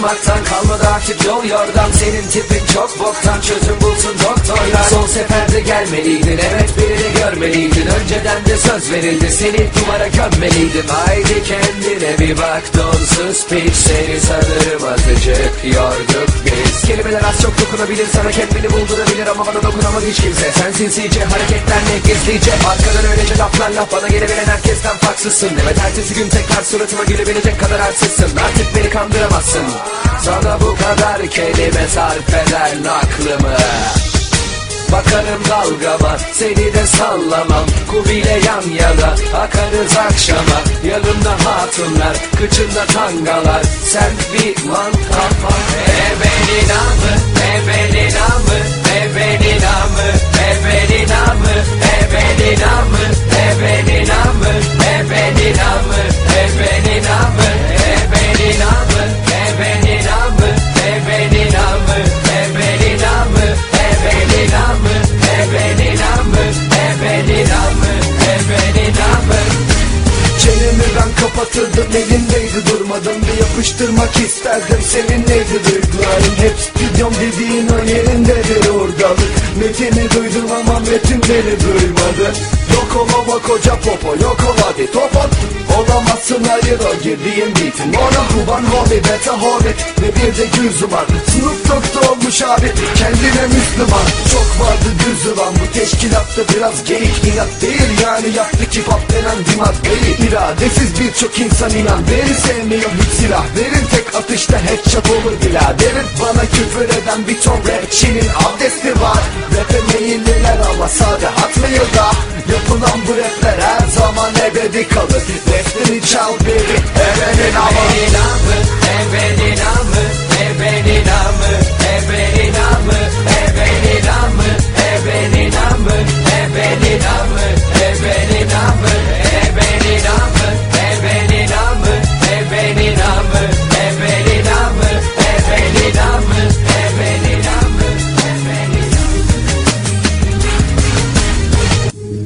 olmaktan kalmadı artık yol yordam. Senin tipin çok boktan çözüm bulsun doktorlar. Son seferde gelmeliydin evet birini görmeliydin. Önceden de söz verildi seni duvara gömmeliydim Haydi kendine bir bak donsuz piç. Seni sanırım azıcık yorduk Kelimeler az çok dokunabilir sana kendini buldurabilir Ama bana dokunamaz hiç kimse. Sen sinsice hareketlerle gizlice. Arkadan öylece laflarla bana gelebilen herkesten farksızsın. Evet ertesi gün tekrar suratıma gülebilecek kadar arsızsın Artık beni kandıramazsın. Sana bu kadar kelime sarf eder aklımı Bakarım dalgama seni de sallamam. Kubile yan yana akarız akşama. Yanımda hatunlar kıçında tangalar. Sen bir mantapa Ebenin amı Ebenin ben kapatırdım elindeydi durmadım Bir yapıştırmak isterdim. Seninleydi duygularım Hep stüdyom dediğin o yerindedir oradalık Metini duydum ama metin beni duymadı. Yok ol o koca popo yok ol hadi topon Olamazsın hayır o girdiğin beatin. Ona kuban hobi beta hobbit. Ve bir de yüzü var. Snoop Dogg'da olmuş abi kendine Müslüman. Çok vardı teşkilatta biraz geyik inat değil. Yani yaptı ki pop denen bir maddeyi İradesiz birçok insan inan Beni sevmiyor hiç silah Verin. Tek atışta headshot olur biraderim. Bana küfür eden birçok rapçinin abdesti var. Rap'e meyilliler ama sade atmıyor da. Yapılan bu rapler her zaman ebedi kalır. Defteri çal beri